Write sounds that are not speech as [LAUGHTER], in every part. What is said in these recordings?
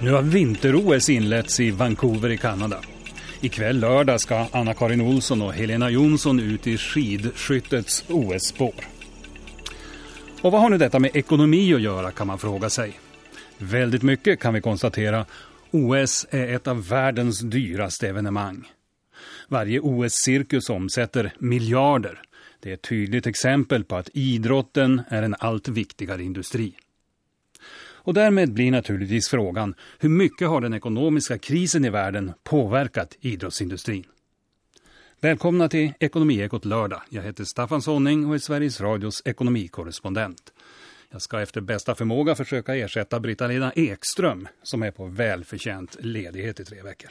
Nu har vinter-OS inletts i Vancouver i Kanada. Ikväll lördag ska Anna-Karin Olsson och Helena Jonsson ut i skidskyttets OS-spår. Och vad har nu detta med ekonomi att göra kan man fråga sig. Väldigt mycket kan vi konstatera. OS är ett av världens dyraste evenemang. Varje OS-cirkus omsätter miljarder. Det är ett tydligt exempel på att idrotten är en allt viktigare industri. Och därmed blir naturligtvis frågan hur mycket har den ekonomiska krisen i världen påverkat idrottsindustrin? Välkomna till Ekonomiekot lördag. Jag heter Staffan Sonning och är Sveriges Radios ekonomikorrespondent. Jag ska efter bästa förmåga försöka ersätta Britta-Lena Ekström som är på välförtjänt ledighet i tre veckor.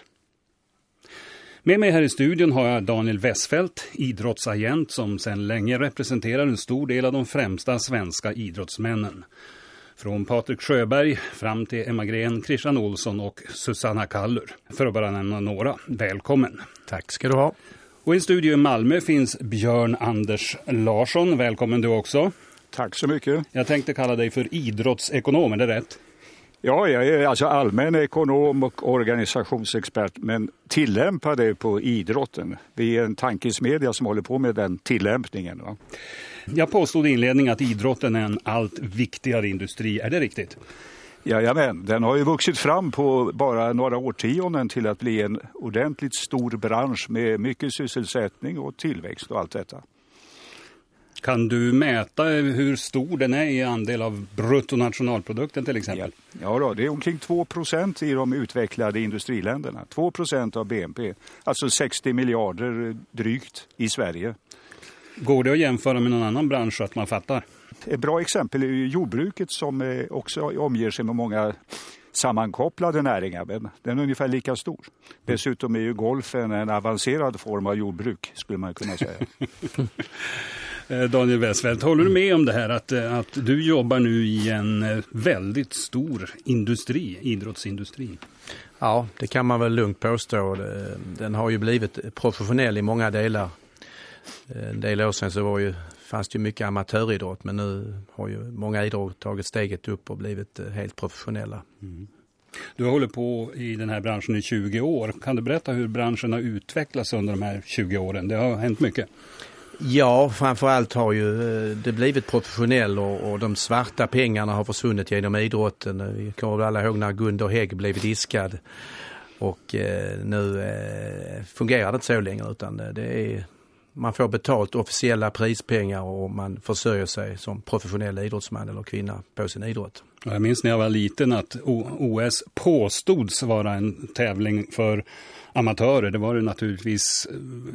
Med mig här i studion har jag Daniel Westfält, idrottsagent som sedan länge representerar en stor del av de främsta svenska idrottsmännen. Från Patrik Sjöberg fram till Emma Gren, Christian Olsson och Susanna Kallur. För att bara nämna några. Välkommen. Tack ska du ha. Och i studio i Malmö finns Björn Anders Larsson. Välkommen du också. Tack så mycket. Jag tänkte kalla dig för idrottsekonom, är det rätt? Ja, jag är alltså allmän ekonom och organisationsexpert men tillämpar det på idrotten. Vi är en tankesmedja som håller på med den tillämpningen. Va? Jag påstod i inledningen att idrotten är en allt viktigare industri. Är det riktigt? Jajamän, den har ju vuxit fram på bara några årtionden till att bli en ordentligt stor bransch med mycket sysselsättning och tillväxt och allt detta. Kan du mäta hur stor den är i andel av bruttonationalprodukten till exempel? Ja, ja då, det är omkring 2 procent i de utvecklade industriländerna. 2 procent av BNP, alltså 60 miljarder drygt i Sverige. Går det att jämföra med någon annan bransch så att man fattar? Ett bra exempel är jordbruket som eh, också omger sig med många sammankopplade näringar, men den är ungefär lika stor. Dessutom är ju golfen en avancerad form av jordbruk, skulle man kunna säga. [LAUGHS] Eh, Daniel Westfeldt, håller du med om det här att, eh, att du jobbar nu i en väldigt stor industri, idrottsindustri? Ja, det kan man väl lugnt påstå. Den har ju blivit professionell i många delar. En del år sedan så var ju fanns det ju mycket amatöridrott men nu har ju många idrott tagit steget upp och blivit eh, helt professionella. Mm. Du har hållit på i den här branschen i 20 år. Kan du berätta hur branschen har utvecklats under de här 20 åren? Det har hänt mycket. Ja, framförallt har ju eh, det blivit professionell och, och de svarta pengarna har försvunnit genom idrotten. Vi kommer väl alla ihåg när Gunder Hägg blev diskad. Och eh, nu eh, fungerar det inte så längre utan eh, det är man får betalt officiella prispengar och man försörjer sig som professionell idrottsman eller kvinna på sin idrott. Jag minns när jag var liten att OS påstods vara en tävling för amatörer. Det var det naturligtvis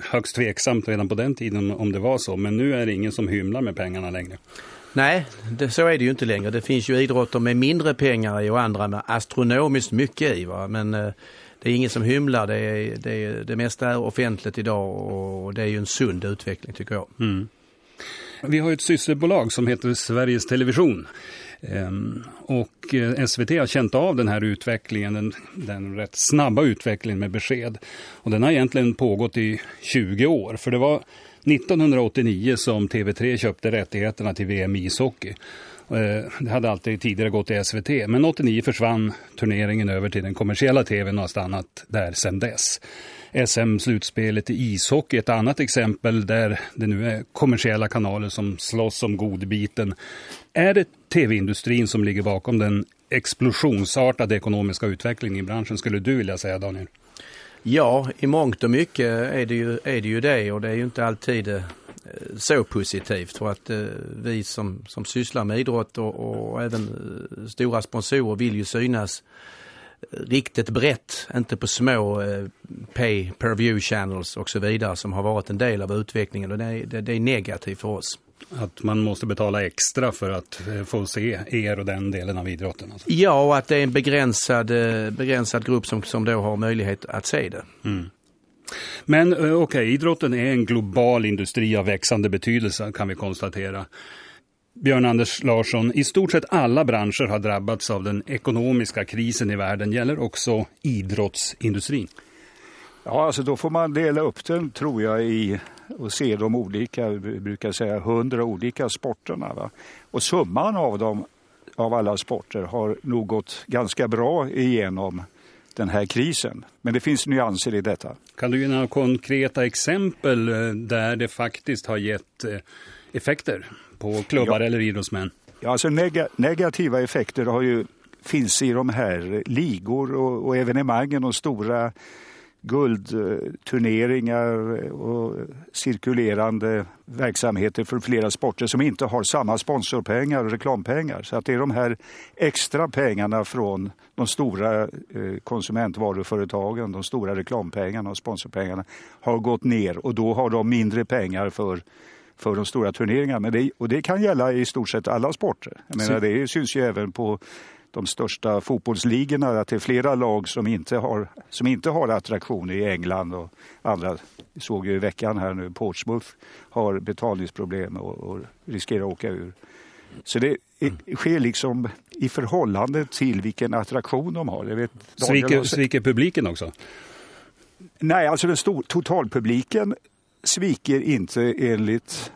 högst tveksamt redan på den tiden om det var så. Men nu är det ingen som hymlar med pengarna längre. Nej, det, så är det ju inte längre. Det finns ju idrotter med mindre pengar i och andra med astronomiskt mycket i. Va? Men eh, det är ingen som hymlar. Det, är, det, är, det mesta är offentligt idag och det är ju en sund utveckling tycker jag. Mm. Vi har ett systerbolag som heter Sveriges Television. Ehm, och eh, SVT har känt av den här utvecklingen, den, den rätt snabba utvecklingen med besked. Och den har egentligen pågått i 20 år. För det var 1989 som TV3 köpte rättigheterna till VM ishockey. Eh, det hade alltid tidigare gått i SVT, men 89 försvann turneringen över till den kommersiella tvn och har stannat där sedan dess. SM-slutspelet i ishockey är ett annat exempel där det nu är kommersiella kanaler som slåss om godbiten. Är det tv-industrin som ligger bakom den explosionsartade ekonomiska utvecklingen i branschen skulle du vilja säga Daniel? Ja, i mångt och mycket är det ju, är det, ju det och det är ju inte alltid eh, så positivt för att eh, vi som, som sysslar med idrott och, och även eh, stora sponsorer vill ju synas riktigt brett, inte på små eh, pay per view channels och så vidare som har varit en del av utvecklingen och det är, det, det är negativt för oss. Att man måste betala extra för att eh, få se er och den delen av idrotten? Alltså. Ja, och att det är en begränsad, eh, begränsad grupp som, som då har möjlighet att se det. Mm. Men eh, okej, okay, idrotten är en global industri av växande betydelse kan vi konstatera. Björn Anders Larsson, i stort sett alla branscher har drabbats av den ekonomiska krisen i världen. Gäller också idrottsindustrin? Ja, alltså då får man dela upp den tror jag i och se de olika, vi brukar säga hundra olika sporterna. Va? Och summan av dem av alla sporter har nog gått ganska bra igenom den här krisen. Men det finns nyanser i detta. Kan du ge några konkreta exempel eh, där det faktiskt har gett eh, effekter på klubbar ja. eller idrottsmän? Ja, alltså neg negativa effekter har ju, finns i de här ligor och, och evenemangen och stora guldturneringar och cirkulerande verksamheter för flera sporter som inte har samma sponsorpengar och reklampengar. Så att det är de här extra pengarna från de stora eh, konsumentvaruföretagen, de stora reklampengarna och sponsorpengarna har gått ner och då har de mindre pengar för för de stora turneringarna. Men det, och det kan gälla i stort sett alla sporter. Jag menar, det syns ju även på de största fotbollsligorna att det är flera lag som inte har, som inte har attraktioner i England och andra. Vi såg ju i veckan här nu Portsmouth har betalningsproblem och, och riskerar att åka ur. Så det sker liksom i förhållande till vilken attraktion de har. Jag vet, sviker, sviker publiken också? Nej, alltså den stor, totalpubliken sviker inte enligt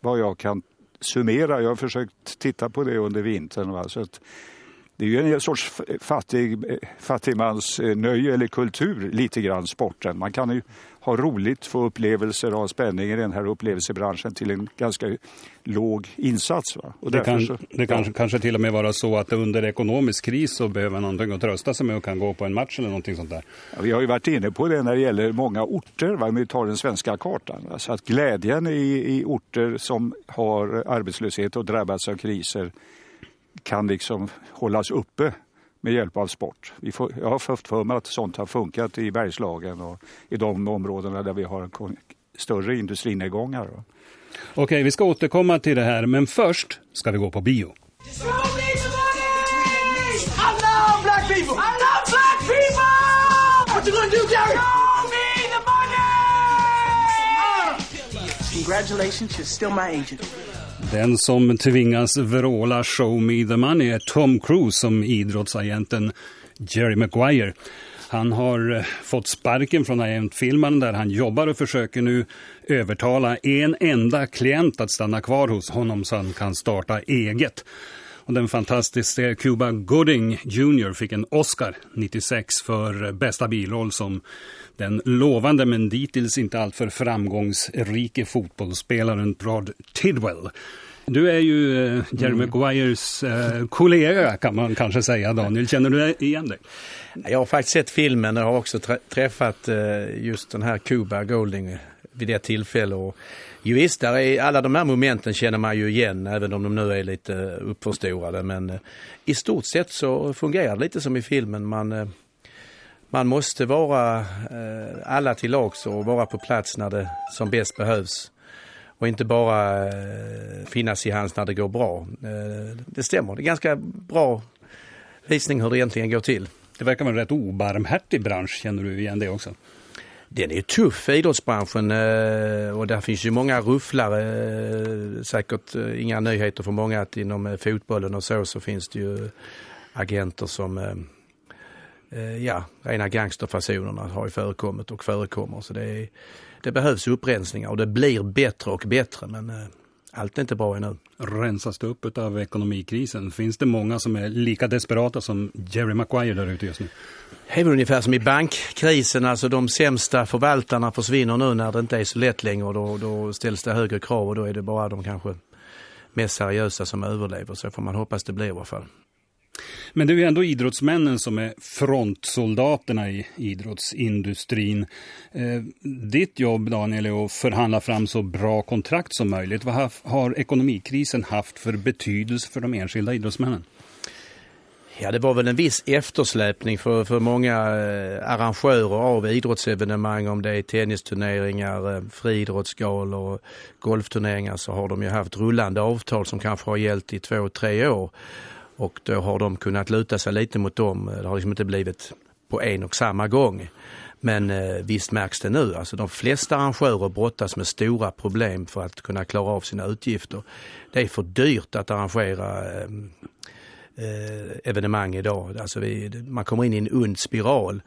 vad jag kan summera. Jag har försökt titta på det under vintern. Va? Så att det är ju en sorts fattig, fattigmans eh, eller kultur lite grann sporten. Man kan ju ha roligt, få upplevelser av spänning i den här upplevelsebranschen till en ganska låg insats. Va? Och det kan, så, det kan ja. kanske till och med vara så att under ekonomisk kris så behöver man någonting att trösta sig med och kan gå på en match eller någonting sånt där. Ja, vi har ju varit inne på det när det gäller många orter, va? om vi tar den svenska kartan. Va? Så att glädjen i, i orter som har arbetslöshet och drabbats av kriser kan liksom hållas uppe med hjälp av sport. Vi får, jag har fått för mig att sånt har funkat i Bergslagen och i de områdena där vi har större industrinedgångar. Okej, vi ska återkomma till det här, men först ska vi gå på bio. Congratulations, you're still my agent. Den som tvingas vråla Show me the money är Tom Cruise som idrottsagenten Jerry Maguire. Han har eh, fått sparken från agentfilmen där han jobbar och försöker nu övertala en enda klient att stanna kvar hos honom så han kan starta eget. Och den fantastiska Cuba Gooding Jr fick en Oscar 96 för bästa biroll som den lovande men dittills inte alltför framgångsrike fotbollsspelaren Rod Tidwell. Du är ju eh, Jerry mm. Maguires eh, kollega kan man kanske säga Daniel. Känner du igen dig? Jag har faktiskt sett filmen och har också träffat eh, just den här Cuba Golding vid det tillfället. Jo, visst, där är, alla de här momenten känner man ju igen även om de nu är lite uppförstorade. Men eh, i stort sett så fungerar det lite som i filmen. Man, eh, man måste vara eh, alla till lags och vara på plats när det som bäst behövs. Och inte bara finnas i hands när det går bra. det stämmer, det är ganska bra visning hur det egentligen går till. Det verkar vara en rätt obarmhärtig bransch, känner du igen det också? Den är tuff, idrottsbranschen. Eh, och där finns ju många rufflare. Eh, säkert eh, inga nyheter för många att inom fotbollen och så så finns det ju agenter som ja, rena gangsterfasonerna har ju förekommit och förekommer. Så det, är, det behövs upprensningar och det blir bättre och bättre. Men allt är inte bra ännu. Rensas det upp av ekonomikrisen? Finns det många som är lika desperata som Jerry Maguire där ute just nu? Det är väl ungefär som i bankkrisen, alltså de sämsta förvaltarna försvinner nu när det inte är så lätt längre och då, då ställs det högre krav och då är det bara de kanske mest seriösa som överlever. Så får man hoppas det blir i alla fall. Men det är ju ändå idrottsmännen som är frontsoldaterna i idrottsindustrin. Eh, ditt jobb Daniel är att förhandla fram så bra kontrakt som möjligt. Vad har, har ekonomikrisen haft för betydelse för de enskilda idrottsmännen? Ja, det var väl en viss eftersläpning för, för många eh, arrangörer av idrottsevenemang. Om det är tennisturneringar, eh, friidrottsgalor, golfturneringar så har de ju haft rullande avtal som kanske har gällt i två, tre år. Och då har de kunnat luta sig lite mot dem. Eh, det har liksom inte blivit på en och samma gång. Men eh, visst märks det nu. Alltså de flesta arrangörer brottas med stora problem för att kunna klara av sina utgifter. Det är för dyrt att arrangera eh, eh, evenemang idag. Alltså vi, man kommer in i en ond spiral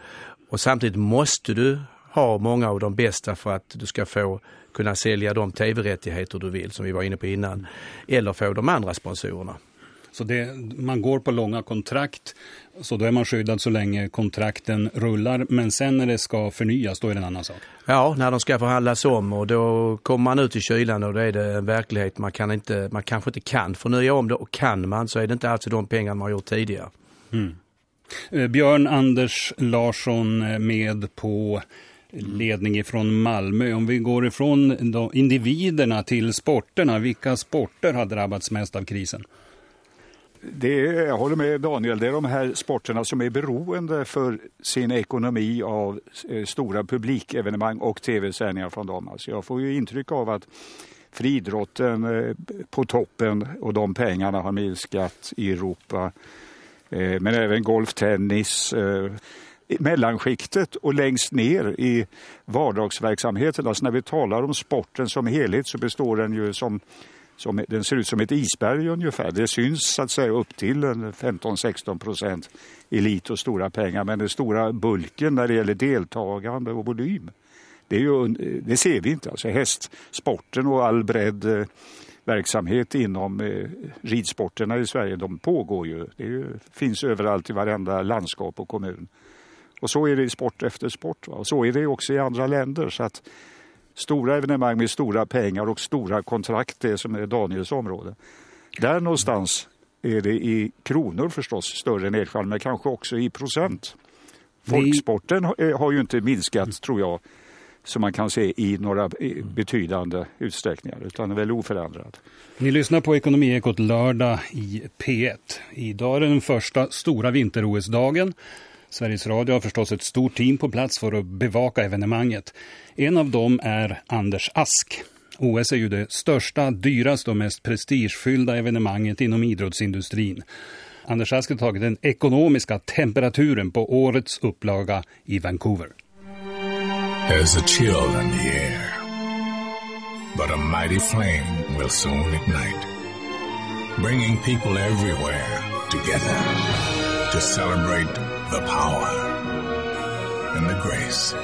och samtidigt måste du ha många av de bästa för att du ska få kunna sälja de tv-rättigheter du vill som vi var inne på innan eller få de andra sponsorerna. Så det, man går på långa kontrakt, så då är man skyddad så länge kontrakten rullar. Men sen när det ska förnyas, då är det en annan sak. Ja, när de ska förhandlas om och då kommer man ut i kylan och då är det en verklighet man, kan inte, man kanske inte kan förnya om det och kan man så är det inte alls de pengar man har gjort tidigare. Mm. Eh, Björn Anders Larsson eh, med på ledning ifrån Malmö. Om vi går ifrån individerna till sporterna, vilka sporter har drabbats mest av krisen? Det är, jag håller med Daniel, det är de här sporterna som är beroende för sin ekonomi av eh, stora publikevenemang och tv-sändningar från dem. Alltså jag får ju intryck av att friidrotten eh, på toppen och de pengarna har minskat i Europa. Eh, men även golf, tennis, mellanskiktet och längst ner i vardagsverksamheten. Alltså när vi talar om sporten som helhet så består den ju som som, den ser ut som ett isberg ungefär. Det syns så att säga upp till 15-16 procent elit och stora pengar. Men den stora bulken när det gäller deltagande och volym, det, är ju, det ser vi inte. Alltså hästsporten och all bredd eh, verksamhet inom eh, ridsporterna i Sverige, de pågår ju. Det ju, finns överallt i varenda landskap och kommun. Och så är det i sport efter sport. Va? Och så är det också i andra länder. Så att Stora evenemang med stora pengar och stora kontrakt, det som är Daniels område. Där någonstans är det i kronor förstås större nedskärningar, men kanske också i procent. Folksporten har ju inte minskat, tror jag, som man kan se i några betydande utsträckningar, utan är väl oförändrad. Ni lyssnar på Ekonomiekot lördag i P1. Idag är den första stora vinter-OS-dagen. Sveriges Radio har förstås ett stort team på plats för att bevaka evenemanget. En av dem är Anders Ask. OS är ju det största, dyraste och mest prestigefyllda evenemanget inom idrottsindustrin. Anders Ask har tagit den ekonomiska temperaturen på årets upplaga i Vancouver. There's a chill in the air. But a mighty flame will soon ignite. Bringing people everywhere together to celebrate the power and the grace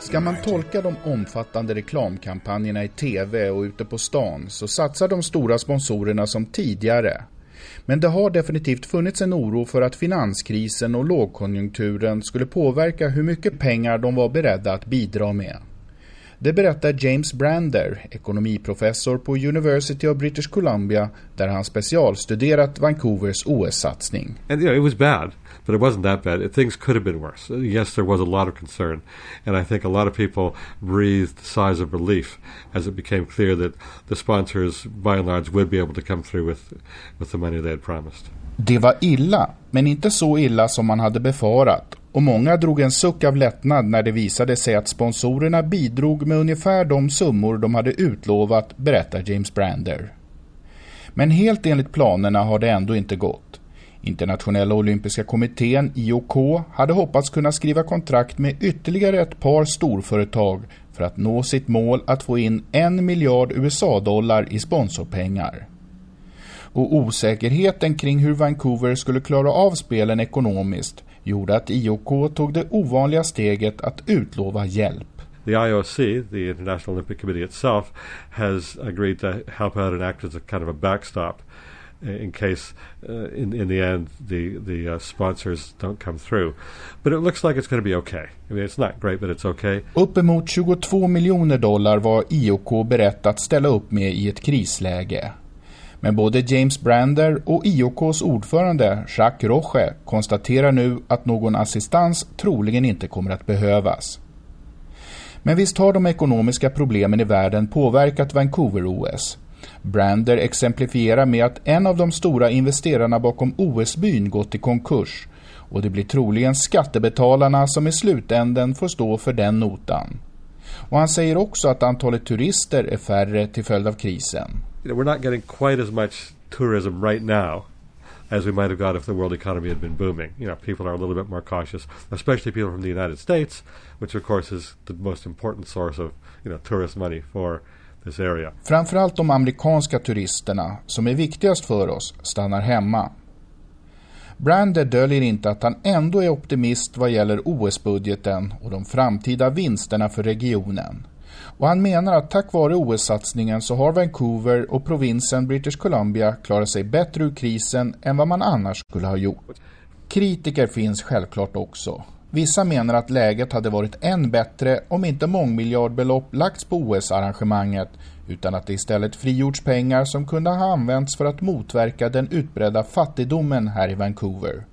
Ska man tolka de omfattande reklamkampanjerna i tv och ute på stan så satsar de stora sponsorerna som tidigare. Men det har definitivt funnits en oro för att finanskrisen och lågkonjunkturen skulle påverka hur mycket pengar de var beredda att bidra med. Det berättar James Brander, ekonomiprofessor på University of British Columbia, där han specialstuderat Vancouvers OS-satsning. And you know, it was bad, but it wasn't that bad. Things could have been worse. Yes, there was a lot of concern, and I think a lot of people breathed sighs of relief as it became clear that the sponsors, by and large, would be able to come through with with the money they had promised. Det var illa, men inte så illa som man hade befarat och många drog en suck av lättnad när det visade sig att sponsorerna bidrog med ungefär de summor de hade utlovat, berättar James Brander. Men helt enligt planerna har det ändå inte gått. Internationella olympiska kommittén, IOK, hade hoppats kunna skriva kontrakt med ytterligare ett par storföretag för att nå sitt mål att få in en miljard USA-dollar i sponsorpengar och osäkerheten kring hur Vancouver skulle klara av spelen ekonomiskt gjorde att IOK tog det ovanliga steget att utlova hjälp. The IOC, the International Olympic Committee itself, has agreed to help out and act as a kind of a backstop uh, in case, uh, in in the end, the the uh, sponsors don't come through. But it looks like it's going to be okay. I mean, it's not great, but it's okay. Uppemot 22 miljoner dollar var IOK berett att ställa upp med i ett krisläge. Men både James Brander och IOKs ordförande Jacques Roche konstaterar nu att någon assistans troligen inte kommer att behövas. Men visst har de ekonomiska problemen i världen påverkat Vancouver-OS. Brander exemplifierar med att en av de stora investerarna bakom OS-byn gått i konkurs och det blir troligen skattebetalarna som i slutänden får stå för den notan. Och han säger också att antalet turister är färre till följd av krisen you know, we're not getting quite as much tourism right now as we might have got if the world economy had been booming. You know, people are a little bit more cautious, especially people from the United States, which of course is the most important source of, you know, tourist money for this area. Framförallt de amerikanska turisterna, som är viktigast för oss, stannar hemma. Brander döljer inte att han ändå är optimist vad gäller OS-budgeten och de framtida vinsterna för regionen. Och han menar att tack vare OS-satsningen så har Vancouver och provinsen British Columbia klarat sig bättre ur krisen än vad man annars skulle ha gjort. Kritiker finns självklart också. Vissa menar att läget hade varit än bättre om inte mångmiljardbelopp lagts på OS-arrangemanget utan att det istället frigjorts pengar som kunde ha använts för att motverka den utbredda fattigdomen här i Vancouver.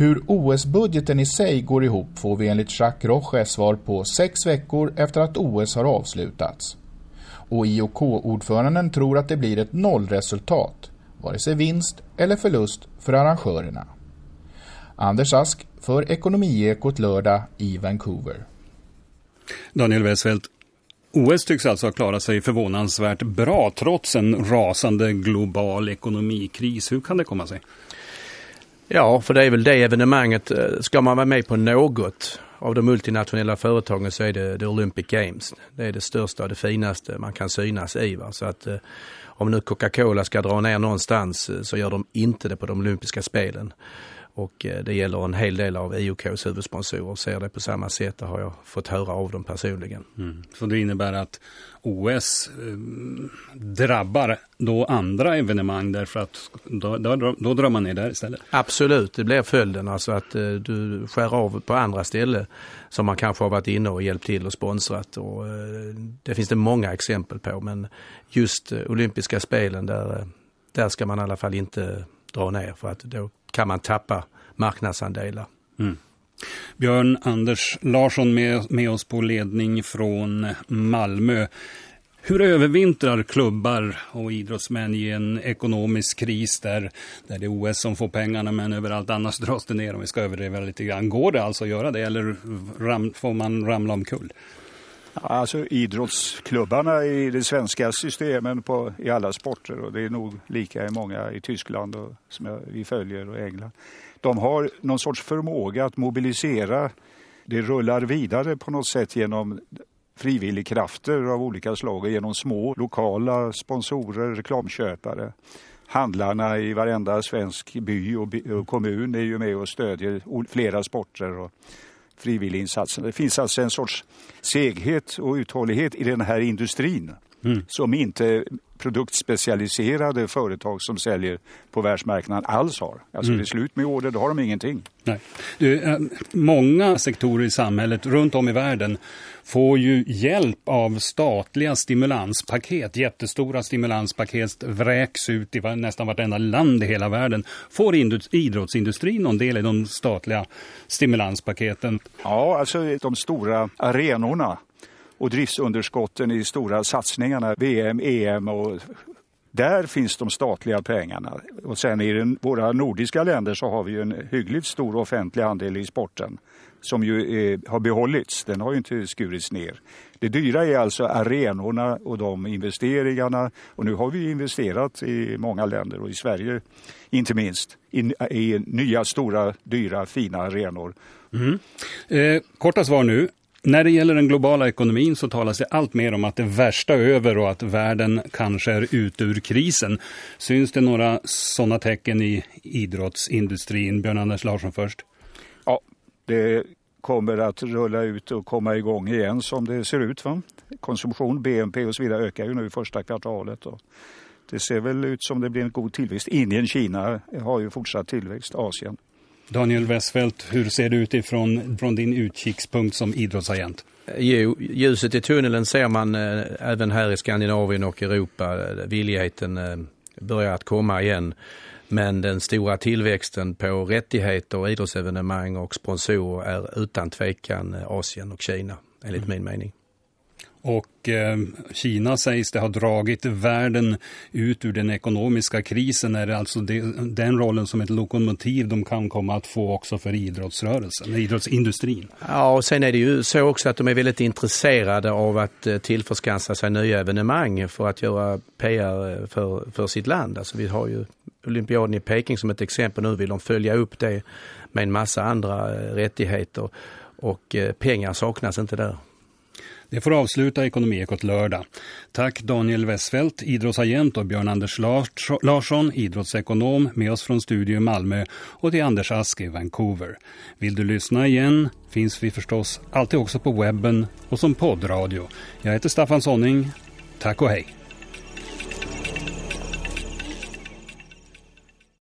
Hur OS-budgeten i sig går ihop får vi enligt Jacques Roche svar på sex veckor efter att OS har avslutats. Och IOK-ordföranden tror att det blir ett nollresultat, vare sig vinst eller förlust för arrangörerna. Anders Ask för Ekonomiekot lördag i Vancouver. Daniel Westfeldt, OS tycks alltså ha klarat sig förvånansvärt bra trots en rasande global ekonomikris. Hur kan det komma sig? Ja, för det är väl det evenemanget. Eh, ska man vara med på något av de multinationella företagen så är det, det Olympic Games. Det är det största och det finaste man kan synas i. Va? Så att eh, om nu Coca-Cola ska dra ner någonstans eh, så gör de inte det på de olympiska spelen. Och eh, det gäller en hel del av IOKs huvudsponsorer ser det på samma sätt. Det har jag fått höra av dem personligen. Mm. Så det innebär att OS eh, drabbar då andra evenemang därför att då, då, då, drar man ner där istället? Absolut, det blir följden. Alltså att eh, du skär av på andra ställen som man kanske har varit inne och hjälpt till och sponsrat. Och, eh, det finns det många exempel på men just olympiska spelen där, där ska man i alla fall inte dra ner för att då kan man tappa marknadsandelar. Mm. Björn Anders Larsson med, med oss på ledning från Malmö. Hur övervintrar klubbar och idrottsmän i en ekonomisk kris där, där det är OS som får pengarna men överallt annars dras det ner om vi ska överdriva lite grann. Går det alltså att göra det eller ram, får man ramla omkull? Alltså idrottsklubbarna i det svenska systemen på, i alla sporter och det är nog lika i många i Tyskland och, som jag, vi följer och England. De har någon sorts förmåga att mobilisera. Det rullar vidare på något sätt genom frivilligkrafter av olika slag och genom små lokala sponsorer, reklamköpare. Handlarna i varenda svensk by och, kommun är ju med och stödjer flera sporter. Och frivilliginsatsen. Det finns alltså en sorts seghet och uthållighet i den här industrin mm. som inte produktspecialiserade företag som säljer på världsmarknaden alls har. Alltså mm. det är slut med order, då har de ingenting. Nej. Du, äh, många sektorer i samhället runt om i världen får ju hjälp av statliga stimulanspaket. Jättestora stimulanspaket vräks ut i nästan vartenda land i hela världen. Får idrottsindustrin någon del i de statliga stimulanspaketen? Ja, alltså de stora arenorna och driftsunderskotten i stora satsningarna, VM, EM och där finns de statliga pengarna. Och sen i den, våra nordiska länder så har vi en hyggligt stor offentlig andel i sporten som ju är, har behållits. Den har ju inte skurits ner. Det dyra är alltså arenorna och de investeringarna. Och nu har vi investerat i många länder och i Sverige inte minst i, i nya stora dyra fina arenor. Mm. Eh, korta svar nu. När det gäller den globala ekonomin så talas det allt mer om att det värsta är över och att världen kanske är ute ur krisen. Syns det några sådana tecken i idrottsindustrin? Björn Anders Larsson först. Ja, det kommer att rulla ut och komma igång igen som det ser ut. Va? Konsumtion, BNP och så vidare ökar ju nu i första kvartalet. Och det ser väl ut som det blir en god tillväxt. Indien, Kina har ju fortsatt tillväxt, Asien. Daniel Westfeldt, hur ser det ut ifrån från din utkikspunkt som idrottsagent? Jo, ljuset i tunneln ser man eh, även här i Skandinavien och Europa. Villigheten eh, börjar att komma igen. Men den stora tillväxten på rättigheter, idrottsevenemang och sponsorer är utan tvekan Asien och Kina, enligt mm. min mening. Och eh, Kina sägs det ha dragit världen ut ur den ekonomiska krisen. Är det alltså det, den rollen som ett lokomotiv de kan komma att få också för idrottsrörelsen, idrottsindustrin? Ja, och sen är det ju så också att de är väldigt intresserade av att eh, tillförskansa sig nya evenemang för att göra PR eh, för, för sitt land. Alltså vi har ju olympiaden i Peking som ett exempel. Nu vill de följa upp det med en massa andra eh, rättigheter och pengar saknas inte där. Det får avsluta Ekonomiekot lördag. Tack Daniel Westfeldt, idrottsagent och Björn-Anders Larsson, idrottsekonom, med oss från Studio Malmö och till Anders Ask i Vancouver. Vill du lyssna igen finns vi förstås alltid också på webben och som poddradio. Jag heter Staffan Sonning. Tack och hej!